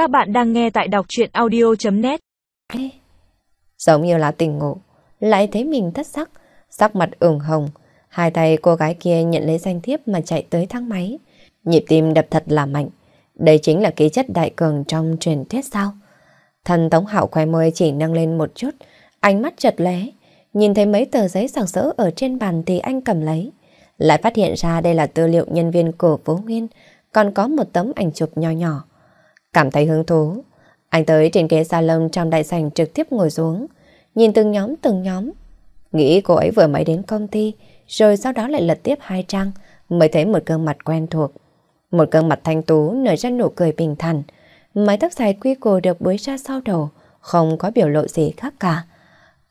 Các bạn đang nghe tại đọc truyện audio.net Giống như là tình ngộ, lại thấy mình thất sắc, sắc mặt ửng hồng. Hai tay cô gái kia nhận lấy danh thiếp mà chạy tới thang máy. Nhịp tim đập thật là mạnh. Đây chính là ký chất đại cường trong truyền thuyết sao? Thần Tống hảo khoe môi chỉ nâng lên một chút, ánh mắt chật lé. Nhìn thấy mấy tờ giấy sảng sỡ ở trên bàn thì anh cầm lấy. Lại phát hiện ra đây là tư liệu nhân viên của Phố Nguyên, còn có một tấm ảnh chụp nho nhỏ. Cảm thấy hứng thú, anh tới trên ghế salon trong đại sảnh trực tiếp ngồi xuống, nhìn từng nhóm từng nhóm. Nghĩ cô ấy vừa mới đến công ty, rồi sau đó lại lật tiếp hai trang, mới thấy một gương mặt quen thuộc. Một gương mặt thanh tú nở ra nụ cười bình thản, mái tóc dài quy cổ được búi ra sau đầu, không có biểu lộ gì khác cả.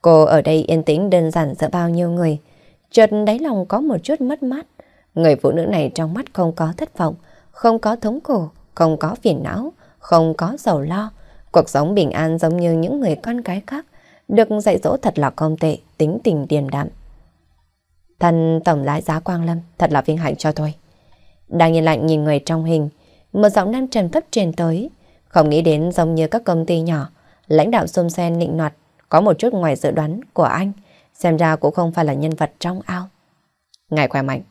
Cô ở đây yên tĩnh đơn giản giữa bao nhiêu người, chợt đáy lòng có một chút mất mát. Người phụ nữ này trong mắt không có thất vọng, không có thống khổ, không có phiền não, không có sầu lo. Cuộc sống bình an giống như những người con cái khác, được dạy dỗ thật là không tệ, tính tình điềm đạm. Thần tổng lái giá Quang Lâm, thật là vinh hạnh cho tôi. Đang nhìn lạnh nhìn người trong hình, một giọng nam trầm thấp truyền tới, không nghĩ đến giống như các công ty nhỏ, lãnh đạo xôm xen nịnh nọt, có một chút ngoài dự đoán của anh, xem ra cũng không phải là nhân vật trong ao. Ngài khỏe mạnh.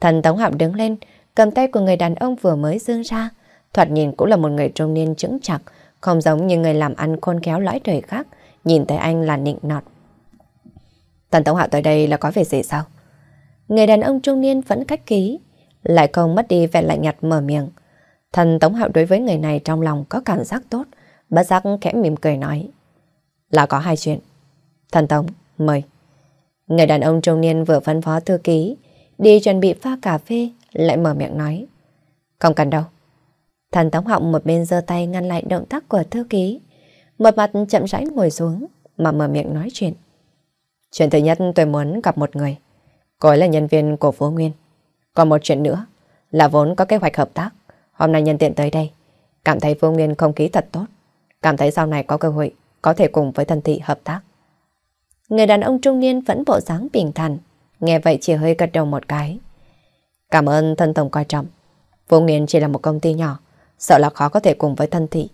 Thần Tống Hạo đứng lên, cầm tay của người đàn ông vừa mới dương ra, thoạt nhìn cũng là một người trung niên chững chặt, không giống như người làm ăn khôn khéo lõi trời khác, nhìn thấy anh là nịnh nọt. Thần Tống Hạo tới đây là có việc gì sao? Người đàn ông trung niên vẫn khách ký, lại không mất đi vẻ lạnh nhạt mở miệng. Thần Tống Hạo đối với người này trong lòng có cảm giác tốt, bất giác khẽ mỉm cười nói. Là có hai chuyện. Thần Tống, mời. Người đàn ông trung niên vừa phân phó thư ký, đi chuẩn bị pha cà phê, lại mở miệng nói. Không cần đâu. Thần Tống Họng một bên giơ tay ngăn lại động tác của thư ký, một mặt chậm rãi ngồi xuống, mà mở miệng nói chuyện. Chuyện thứ nhất tôi muốn gặp một người. Cô ấy là nhân viên của Phố Nguyên. Còn một chuyện nữa, là vốn có kế hoạch hợp tác. Hôm nay nhân tiện tới đây, cảm thấy Phố Nguyên không khí thật tốt. Cảm thấy sau này có cơ hội, có thể cùng với thân thị hợp tác. Người đàn ông trung niên vẫn bộ dáng bình thản, nghe vậy chỉ hơi gật đầu một cái. Cảm ơn thân tổng coi trọng. Vô Nguyên chỉ là một công ty nhỏ, sợ là khó có thể cùng với thân thị.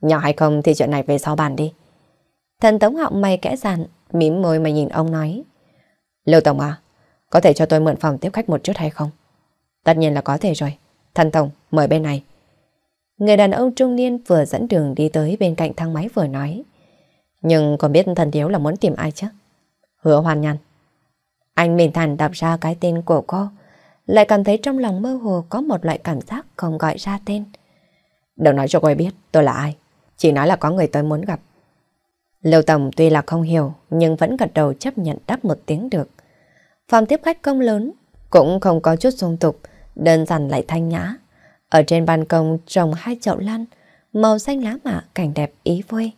Nhỏ hay không thì chuyện này về sau bàn đi. Thần Tống Họng mày kẽ dàn, mím môi mà nhìn ông nói. Lưu Tổng à, có thể cho tôi mượn phòng tiếp khách một chút hay không? Tất nhiên là có thể rồi. Thần Tổng, mời bên này. Người đàn ông trung niên vừa dẫn đường đi tới bên cạnh thang máy vừa nói. Nhưng còn biết thần thiếu là muốn tìm ai chứ? Hứa hoàn nhằn. Anh mỉm thản đọc ra cái tên của cô, lại cảm thấy trong lòng mơ hồ có một loại cảm giác không gọi ra tên. Đừng nói cho cô ấy biết tôi là ai, chỉ nói là có người tôi muốn gặp. Lưu Tổng tuy là không hiểu, nhưng vẫn gật đầu chấp nhận đáp một tiếng được. Phòng tiếp khách công lớn, cũng không có chút dung tục, đơn giản lại thanh nhã. Ở trên ban công trồng hai chậu lan, màu xanh lá mạ cảnh đẹp ý vui.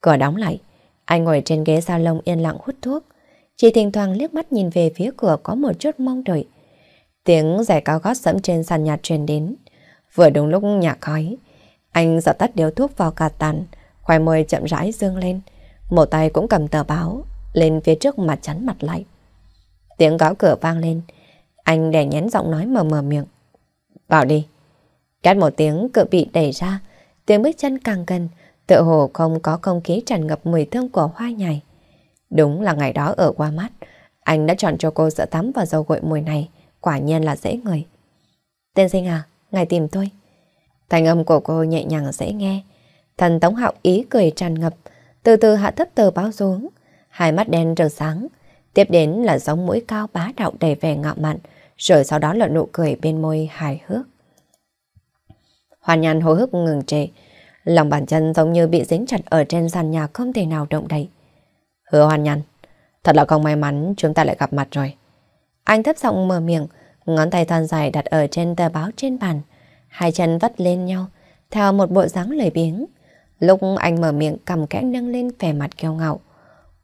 Cửa đóng lại, anh ngồi trên ghế salon yên lặng hút thuốc. Chỉ thỉnh thoảng liếc mắt nhìn về phía cửa có một chút mong đợi. Tiếng giày cao gót sẫm trên sàn nhà truyền đến. Vừa đúng lúc nhạc khói, anh dập tắt điếu thuốc vào cà tàn, khoai môi chậm rãi dương lên. Một tay cũng cầm tờ báo, lên phía trước mặt chắn mặt lại. Tiếng gõ cửa vang lên, anh đè nhén giọng nói mờ mờ miệng. Vào đi. Cát một tiếng cửa bị đẩy ra, tiếng bước chân càng gần, tựa hồ không có không khí tràn ngập mùi thơm của hoa nhài. Đúng là ngày đó ở qua mắt, anh đã chọn cho cô sữa tắm và dầu gội mùi này, quả nhiên là dễ người. Tên sinh à, ngài tìm tôi. Thành âm của cô nhẹ nhàng dễ nghe. Thần Tống Hạo ý cười tràn ngập, từ từ hạ thấp tờ báo xuống, hai mắt đen rực sáng. Tiếp đến là giống mũi cao bá đạo đầy vẻ ngạo mạn, rồi sau đó là nụ cười bên môi hài hước. Hoàn nhàn hối hức ngừng trệ, lòng bàn chân giống như bị dính chặt ở trên sàn nhà không thể nào động đậy. Hứa hoàn nhàn, thật là không may mắn chúng ta lại gặp mặt rồi. Anh thấp giọng mở miệng, ngón tay thon dài đặt ở trên tờ báo trên bàn, hai chân vắt lên nhau, theo một bộ dáng lười biếng. Lúc anh mở miệng cầm kẽ nâng lên vẻ mặt kiêu ngạo.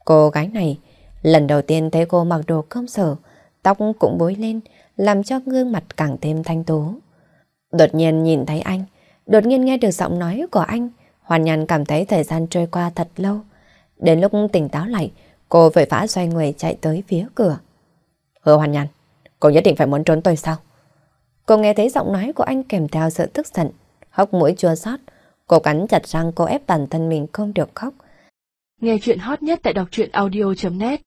Cô gái này, lần đầu tiên thấy cô mặc đồ công sở, tóc cũng bối lên, làm cho gương mặt càng thêm thanh tú. Đột nhiên nhìn thấy anh, đột nhiên nghe được giọng nói của anh, Hoàn Nhàn cảm thấy thời gian trôi qua thật lâu. Đến lúc tỉnh táo lại, cô vội vã xoay người chạy tới phía cửa. Hứa Hoàn Nhàn, cô nhất định phải muốn trốn tôi sao? Cô nghe thấy giọng nói của anh kèm theo sự tức giận, hốc mũi chua xót, Cô cắn chặt răng cô ép bản thân mình không được khóc. Nghe chuyện hot nhất tại đọc truyện audio.net